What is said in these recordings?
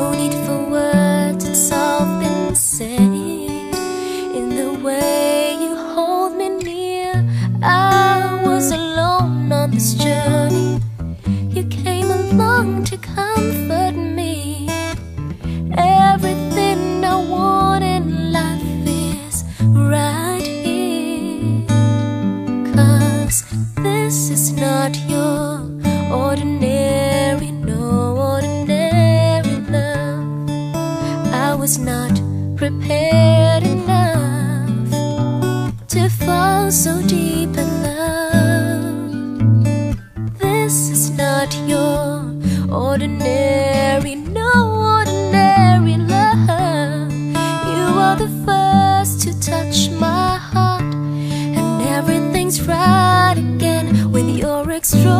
No need for words, prepared enough to fall so deep in love. This is not your ordinary, no ordinary love. You are the first to touch my heart, and everything's right again with your extraordinary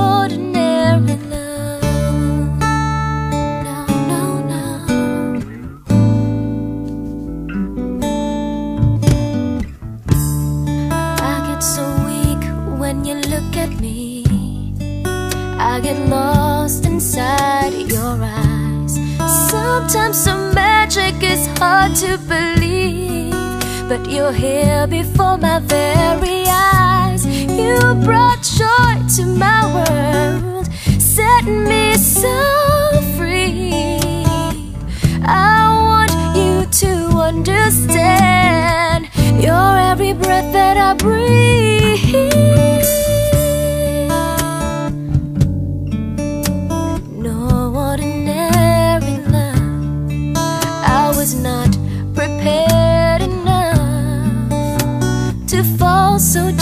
me. I get lost inside your eyes. Sometimes the magic is hard to believe, but you're here before my very eyes. You brought joy to my world, set me so free. I want you to understand. You're every breath that I breathe. So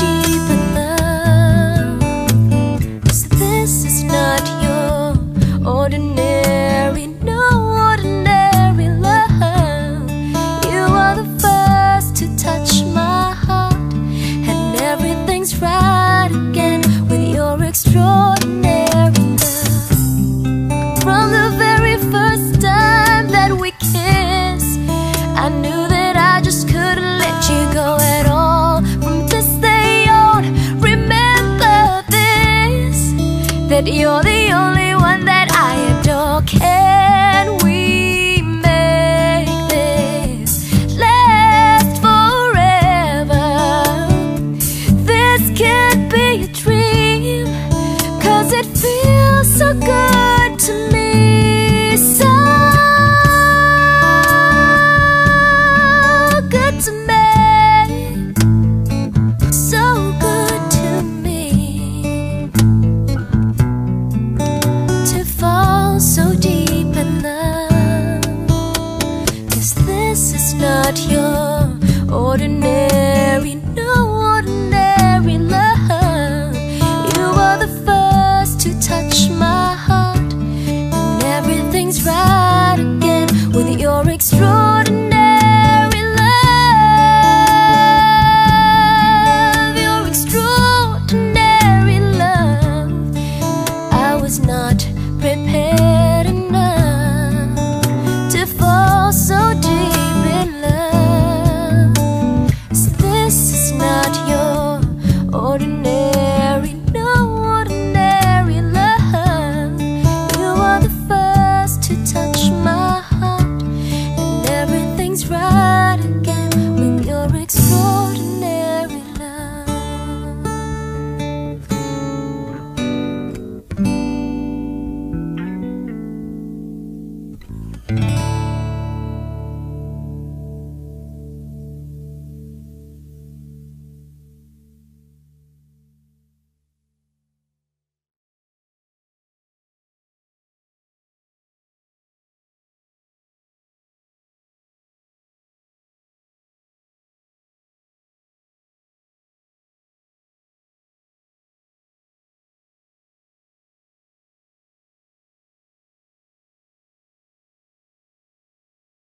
that you're the only one that I adore. Can not your ordinary, ordinary.